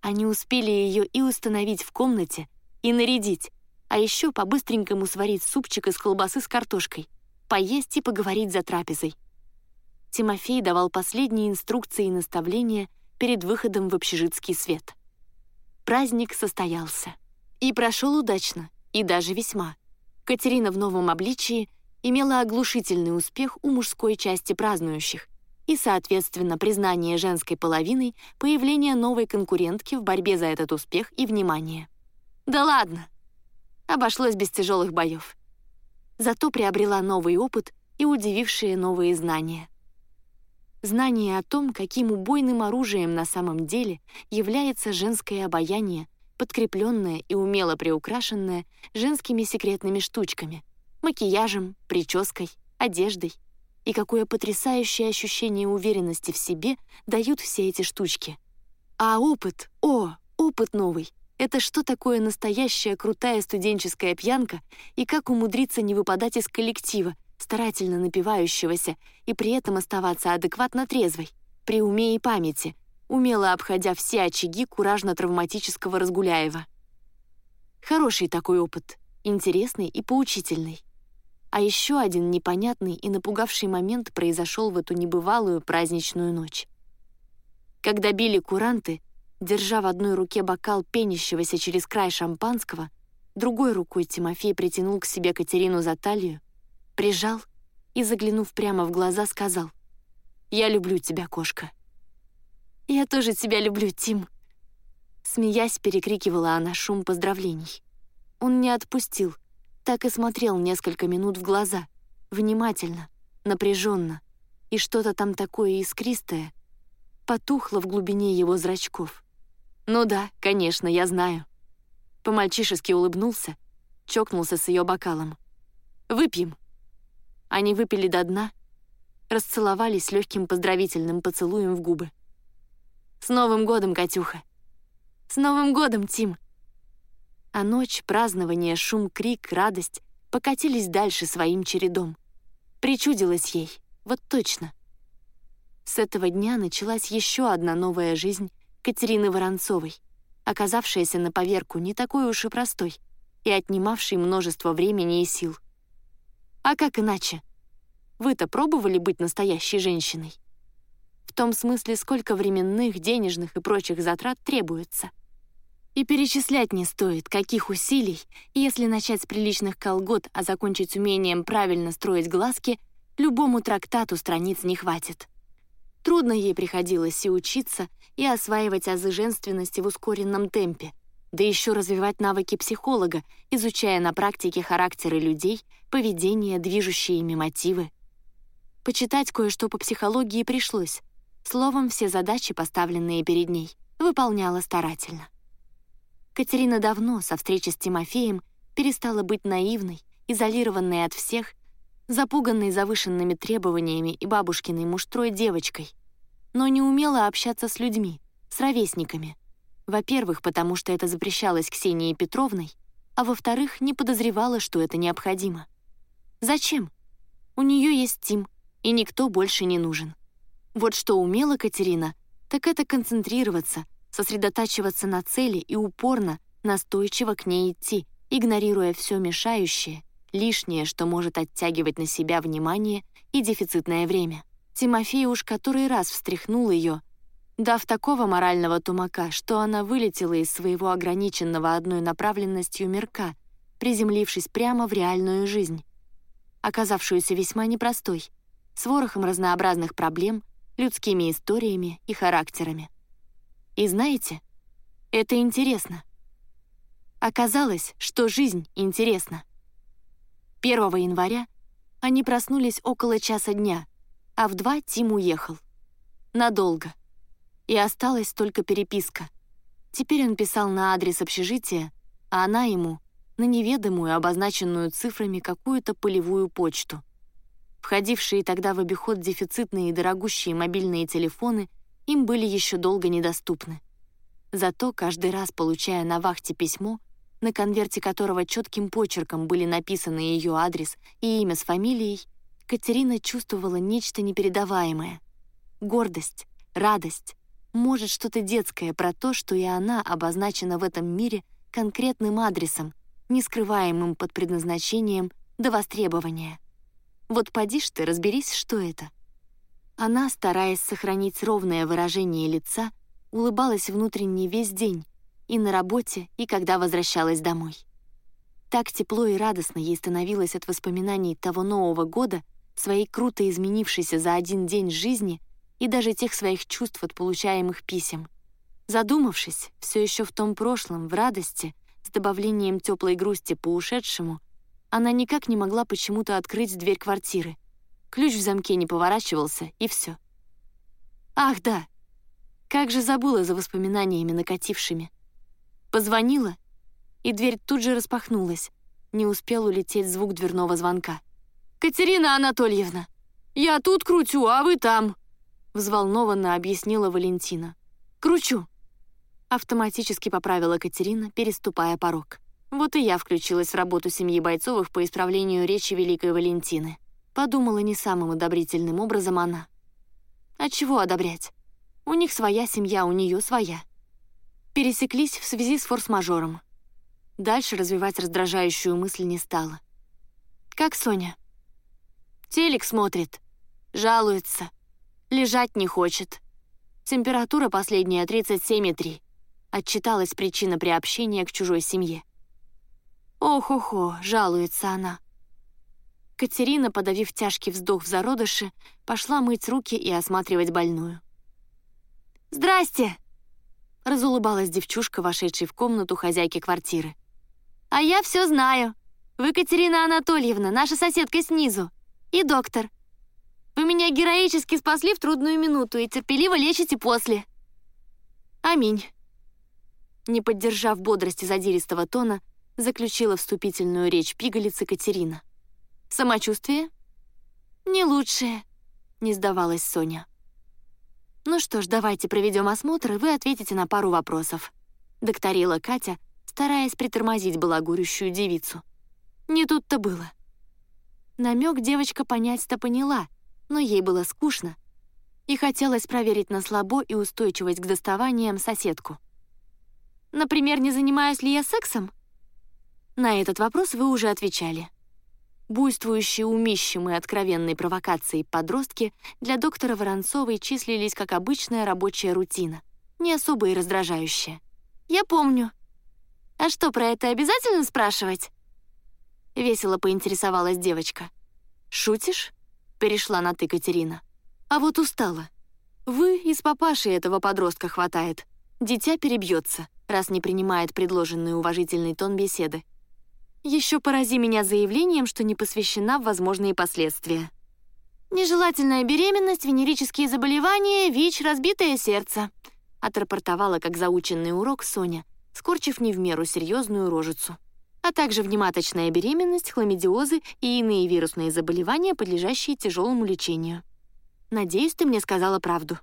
Они успели ее и установить в комнате, и нарядить, а еще по-быстренькому сварить супчик из колбасы с картошкой, поесть и поговорить за трапезой. Тимофей давал последние инструкции и наставления перед выходом в общежитский свет. Праздник состоялся. И прошел удачно, и даже весьма. Катерина в новом обличии — имела оглушительный успех у мужской части празднующих и, соответственно, признание женской половиной появление новой конкурентки в борьбе за этот успех и внимание. Да ладно! Обошлось без тяжелых боев. Зато приобрела новый опыт и удивившие новые знания. Знание о том, каким убойным оружием на самом деле является женское обаяние, подкрепленное и умело приукрашенное женскими секретными штучками — макияжем, прической, одеждой. И какое потрясающее ощущение уверенности в себе дают все эти штучки. А опыт, о, опыт новый. Это что такое настоящая крутая студенческая пьянка и как умудриться не выпадать из коллектива, старательно напивающегося и при этом оставаться адекватно трезвой, при уме и памяти, умело обходя все очаги куражно-травматического Разгуляева. Хороший такой опыт, интересный и поучительный. А еще один непонятный и напугавший момент произошел в эту небывалую праздничную ночь. Когда били куранты, держа в одной руке бокал пенящегося через край шампанского, другой рукой Тимофей притянул к себе Катерину за талию, прижал и, заглянув прямо в глаза, сказал «Я люблю тебя, кошка». «Я тоже тебя люблю, Тим», Смеясь, перекрикивала она шум поздравлений. Он не отпустил, так и смотрел несколько минут в глаза, внимательно, напряженно, и что-то там такое искристое потухло в глубине его зрачков. «Ну да, конечно, я знаю». По-мальчишески улыбнулся, чокнулся с ее бокалом. «Выпьем». Они выпили до дна, расцеловались легким поздравительным поцелуем в губы. «С Новым годом, Катюха!» «С Новым годом, Тим!» А ночь, празднование, шум, крик, радость покатились дальше своим чередом. Причудилась ей, вот точно. С этого дня началась еще одна новая жизнь Катерины Воронцовой, оказавшаяся на поверку не такой уж и простой и отнимавшей множество времени и сил. А как иначе? Вы-то пробовали быть настоящей женщиной? В том смысле, сколько временных, денежных и прочих затрат требуется — и перечислять не стоит, каких усилий, если начать с приличных колгот, а закончить умением правильно строить глазки, любому трактату страниц не хватит. Трудно ей приходилось и учиться, и осваивать азы женственности в ускоренном темпе, да еще развивать навыки психолога, изучая на практике характеры людей, поведение, движущие ими мотивы. Почитать кое-что по психологии пришлось. Словом, все задачи, поставленные перед ней, выполняла старательно. Катерина давно, со встречи с Тимофеем, перестала быть наивной, изолированной от всех, запуганной завышенными требованиями и бабушкиной муштрой девочкой, но не умела общаться с людьми, с ровесниками. Во-первых, потому что это запрещалось Ксенией Петровной, а во-вторых, не подозревала, что это необходимо. Зачем? У нее есть Тим, и никто больше не нужен. Вот что умела Катерина, так это концентрироваться — сосредотачиваться на цели и упорно, настойчиво к ней идти, игнорируя все мешающее, лишнее, что может оттягивать на себя внимание и дефицитное время. Тимофей уж который раз встряхнул ее, дав такого морального тумака, что она вылетела из своего ограниченного одной направленностью мирка, приземлившись прямо в реальную жизнь, оказавшуюся весьма непростой, с ворохом разнообразных проблем, людскими историями и характерами. И знаете, это интересно. Оказалось, что жизнь интересна. 1 января они проснулись около часа дня, а в два Тим уехал. Надолго. И осталась только переписка. Теперь он писал на адрес общежития, а она ему — на неведомую, обозначенную цифрами какую-то полевую почту. Входившие тогда в обиход дефицитные и дорогущие мобильные телефоны — им были еще долго недоступны. Зато каждый раз, получая на вахте письмо, на конверте которого четким почерком были написаны ее адрес и имя с фамилией, Катерина чувствовала нечто непередаваемое. Гордость, радость, может, что-то детское про то, что и она обозначена в этом мире конкретным адресом, не скрываемым под предназначением до востребования. Вот поди ж ты, разберись, что это — она, стараясь сохранить ровное выражение лица, улыбалась внутренне весь день, и на работе, и когда возвращалась домой. Так тепло и радостно ей становилось от воспоминаний того Нового года, своей круто изменившейся за один день жизни и даже тех своих чувств от получаемых писем. Задумавшись, все еще в том прошлом, в радости, с добавлением теплой грусти по ушедшему, она никак не могла почему-то открыть дверь квартиры — Ключ в замке не поворачивался, и все. Ах, да! Как же забыла за воспоминаниями накатившими. Позвонила, и дверь тут же распахнулась. Не успел улететь звук дверного звонка. «Катерина Анатольевна, я тут крутю, а вы там!» Взволнованно объяснила Валентина. «Кручу!» Автоматически поправила Катерина, переступая порог. Вот и я включилась в работу семьи Бойцовых по исправлению речи Великой Валентины. Подумала не самым одобрительным образом она. А чего одобрять? У них своя семья, у нее своя. Пересеклись в связи с форс-мажором. Дальше развивать раздражающую мысль не стала. Как Соня? Телек смотрит, жалуется, лежать не хочет. Температура последняя 37,3. Отчиталась причина приобщения к чужой семье. Ох-охо, жалуется она. Катерина, подавив тяжкий вздох в зародыше, пошла мыть руки и осматривать больную. «Здрасте!» — разулыбалась девчушка, вошедшая в комнату хозяйки квартиры. «А я все знаю. Вы Катерина Анатольевна, наша соседка снизу. И доктор. Вы меня героически спасли в трудную минуту и терпеливо лечите после». «Аминь». Не поддержав бодрости задиристого тона, заключила вступительную речь пигалицы Катерина. Самочувствие? Не лучшее, не сдавалась Соня. Ну что ж, давайте проведем осмотр, и вы ответите на пару вопросов. Докторила Катя, стараясь притормозить балагурящую девицу. Не тут-то было. Намек девочка понять-то поняла, но ей было скучно, и хотелось проверить на слабо и устойчивость к доставаниям соседку. Например, не занимаюсь ли я сексом? На этот вопрос вы уже отвечали. Буйствующие умищем и откровенной провокацией подростки для доктора Воронцовой числились как обычная рабочая рутина, не особо и раздражающая. «Я помню». «А что, про это обязательно спрашивать?» Весело поинтересовалась девочка. «Шутишь?» — перешла на «ты» Катерина. «А вот устала. Вы из папаши этого подростка хватает. Дитя перебьется, раз не принимает предложенный уважительный тон беседы. Еще порази меня заявлением, что не посвящена в возможные последствия. Нежелательная беременность, венерические заболевания, ВИЧ, разбитое сердце. Отрапортовала как заученный урок Соня, скорчив не в меру серьезную рожицу. А также внематочная беременность, хламидиозы и иные вирусные заболевания, подлежащие тяжелому лечению. Надеюсь, ты мне сказала правду.